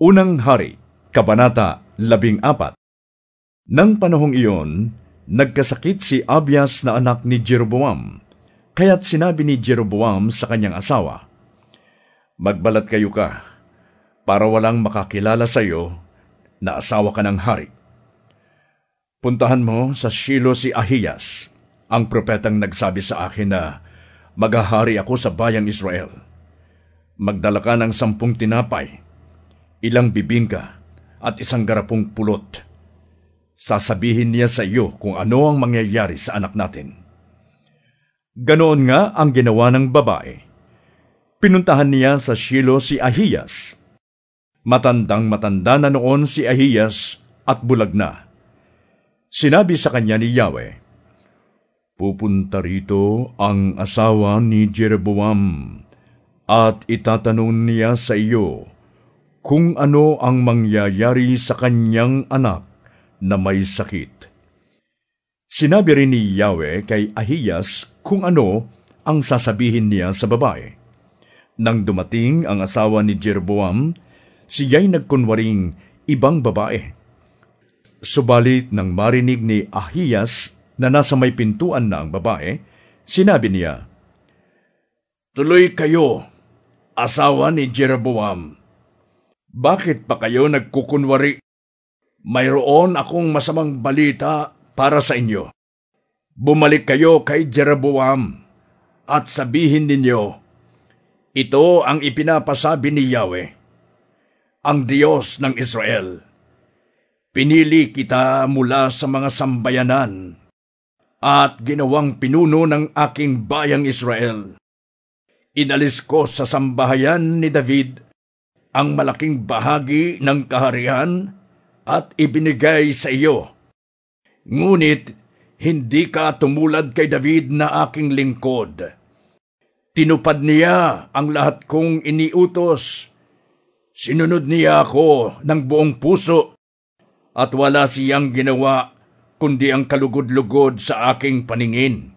Unang Hari, Kabanata 14 Nang panahong iyon, nagkasakit si Abias na anak ni Jeroboam, kaya't sinabi ni Jeroboam sa kanyang asawa, Magbalat kayo ka, para walang makakilala sa iyo na asawa ka ng hari. Puntahan mo sa Shilo si Ahiyas, ang propetang nagsabi sa akin na maghahari ako sa bayang Israel. Magdala ka ng sampung tinapay, ilang bibingka at isang garapong pulot. Sasabihin niya sa iyo kung ano ang mangyayari sa anak natin. Ganoon nga ang ginawa ng babae. Pinuntahan niya sa Shilo si Ahiyas. Matandang matanda na noon si Ahiyas at bulag na. Sinabi sa kanya ni Yahweh, Pupunta rito ang asawa ni Jeroboam at itatanong niya sa iyo kung ano ang mangyayari sa kanyang anak na may sakit. Sinabi rin ni Yahweh kay Ahiyas kung ano ang sasabihin niya sa babae. Nang dumating ang asawa ni Jeroboam, siya'y nagkunwaring ibang babae. Subalit nang marinig ni Ahiyas na nasa may pintuan na ang babae, sinabi niya, Tuloy kayo, asawa ni Jeroboam bakit pa kayo nagkukunwari? Mayroon akong masamang balita para sa inyo. Bumalik kayo kay Jeroboam at sabihin ninyo, Ito ang ipinapasabi ni Yahweh, ang Diyos ng Israel. Pinili kita mula sa mga sambayanan at ginawang pinuno ng aking bayang Israel. Inalis ko sa sambahayan ni David ang malaking bahagi ng kaharian at ibinigay sa iyo. Ngunit hindi ka tumulad kay David na aking lingkod. Tinupad niya ang lahat kong iniutos. Sinunod niya ako ng buong puso at wala siyang ginawa kundi ang kalugod-lugod sa aking paningin.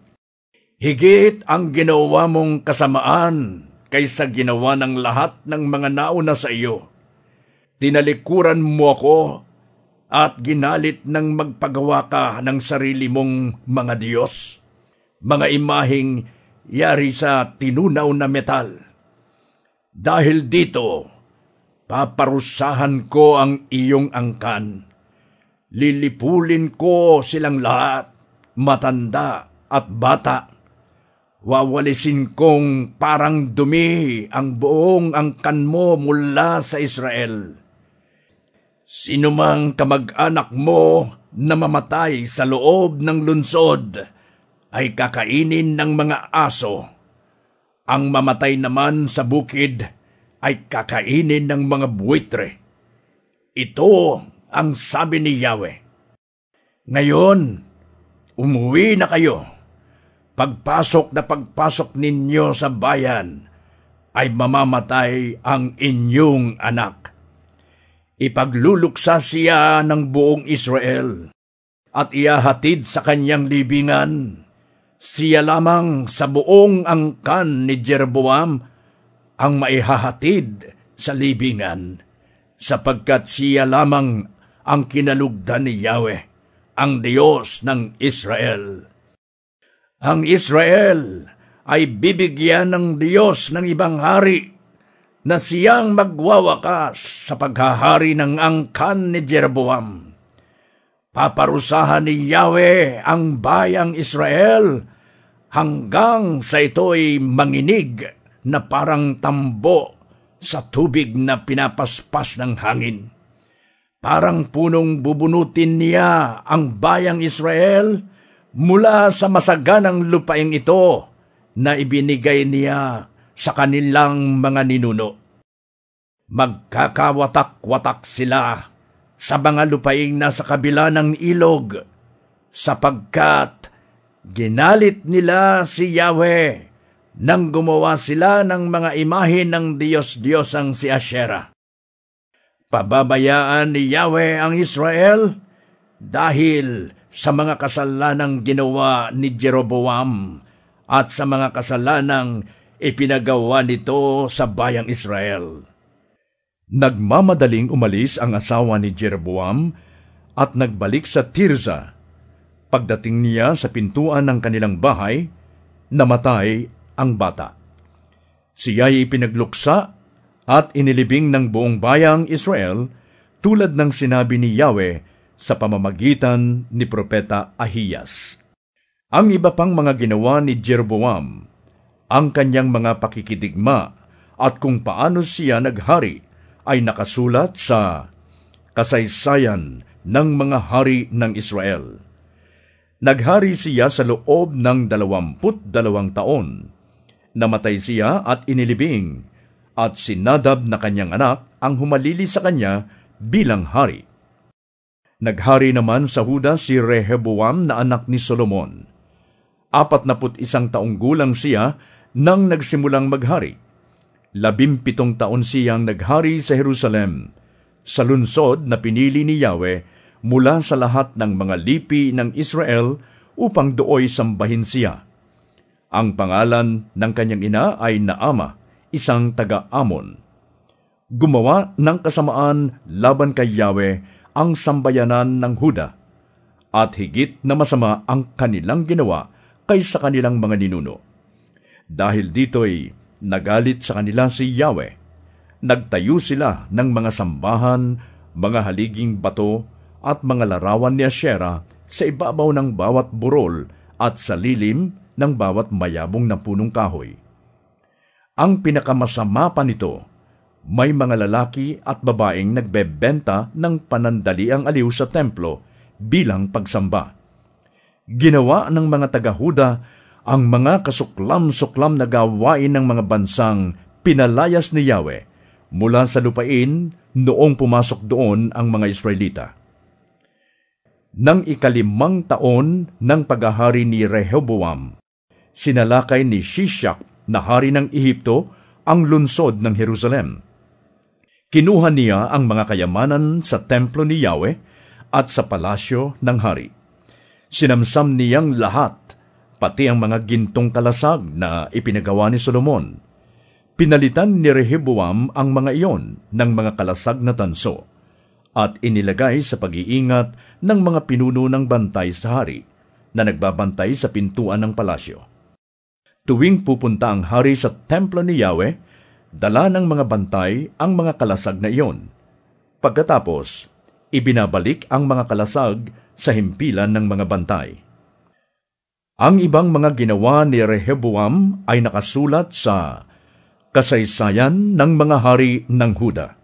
Higit ang ginawa mong kasamaan kaysa ginawa ng lahat ng mga nauna sa iyo. Tinalikuran mo ako at ginalit ng magpagawa ka ng sarili mong mga Diyos, mga imahing yari sa tinunaw na metal. Dahil dito, paparusahan ko ang iyong angkan. Lilipulin ko silang lahat, matanda at bata Wawalisin kong parang dumi ang buong angkan mo mula sa Israel. Sinumang kamag-anak mo na mamatay sa loob ng lunsod ay kakainin ng mga aso. Ang mamatay naman sa bukid ay kakainin ng mga buwitre. Ito ang sabi ni Yahweh. Ngayon, umuwi na kayo pagpasok na pagpasok ninyo sa bayan, ay mamamatay ang inyong anak. Ipagluluksa siya ng buong Israel at iyahatid sa kanyang libingan. Siya lamang sa buong angkan ni Jeroboam ang maihahatid sa libingan, sapagkat siya lamang ang kinalugdan ni Yahweh, ang Diyos ng Israel. Ang Israel ay bibigyan ng Diyos ng ibang hari na siyang magwawakas sa paghahari ng angkan ni Jeroboam. Paparusahan ni Yahweh ang bayang Israel hanggang sa ito'y manginig na parang tambo sa tubig na pinapaspas ng hangin. Parang punong bubunutin niya ang bayang Israel mula sa masaganang lupaing ito na ibinigay niya sa kanilang mga ninuno. Magkakawatak-watak sila sa mga lupaing nasa kabila ng ilog sapagkat ginalit nila si Yahweh nang gumawa sila ng mga imahe ng Diyos-Diyosang si Asherah. Pababayaan ni Yahweh ang Israel dahil sa mga kasalanang ginawa ni Jeroboam at sa mga kasalanang ipinagawa nito sa bayang Israel. Nagmamadaling umalis ang asawa ni Jeroboam at nagbalik sa Tirza. Pagdating niya sa pintuan ng kanilang bahay, namatay ang bata. Siya'y ipinagluksa at inilibing ng buong bayang Israel tulad ng sinabi ni Yahweh sa pamamagitan ni Propeta Ahiyas. Ang iba pang mga ginawa ni Jeroboam, ang kanyang mga pakikidigma at kung paano siya naghari ay nakasulat sa kasaysayan ng mga hari ng Israel. Naghari siya sa loob ng dalawamput dalawang taon. Namatay siya at inilibing, at sinadab na kanyang anak ang humalili sa kanya bilang hari. Naghari naman sa Huda si Rehoboam na anak ni Solomon. Apat na put isang taong gulang siya nang nagsimulang maghari labimpitong taon siyang naghari sa Jerusalem, sa lunsod na pinili ni Yahweh mula sa lahat ng mga lipi ng Israel upang dooy sambahin siya. Ang pangalan ng kanyang ina ay Naama, isang taga-Amon. Gumawa ng kasamaan laban kay Yahweh ang sambayanan ng Huda, at higit na masama ang kanilang ginawa kaysa kanilang mga ninuno. Dahil dito'y Nagalit sa kanila si Yahweh. Nagtayo sila ng mga sambahan, mga haliging bato, at mga larawan ni Asherah sa ibabaw ng bawat burol at sa lilim ng bawat mayabong na punong kahoy. Ang pinakamasama pa nito, may mga lalaki at babaeng nagbebenta ng panandaliang aliw sa templo bilang pagsamba. Ginawa ng mga taga-Huda ang mga kasuklam-suklam na gawain ng mga bansang pinalayas ni Yahweh mula sa lupain noong pumasok doon ang mga Israelita. Nang ikalimang taon ng paghahari ni Rehoboam, sinalakay ni Shishak na hari ng Ehipto ang lunsod ng Jerusalem. Kinuha niya ang mga kayamanan sa templo ni Yahweh at sa palasyo ng hari. Sinamsam niyang lahat pati ang mga gintong kalasag na ipinagawa ni Solomon. Pinalitan ni Rehoboam ang mga iyon ng mga kalasag na tanso at inilagay sa pag-iingat ng mga pinuno ng bantay sa hari na nagbabantay sa pintuan ng palasyo. Tuwing pupunta ang hari sa templo ni Yahweh, dala ng mga bantay ang mga kalasag na iyon. Pagkatapos, ibinabalik ang mga kalasag sa himpilan ng mga bantay. Ang ibang mga ginawa ni Rehoboam ay nakasulat sa Kasaysayan ng mga Hari ng Huda.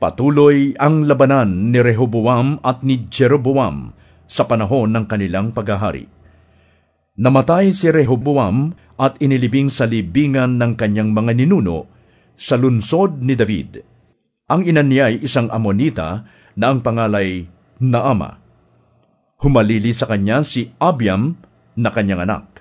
Patuloy ang labanan ni Rehoboam at ni Jeroboam sa panahon ng kanilang paghahari. Namatay si Rehoboam at inilibing sa libingan ng kanyang mga ninuno sa lunsod ni David. Ang ina niya ay isang Amonita na ang pangalay Naama. Humalili sa kanya si Abiam na kanyang anak.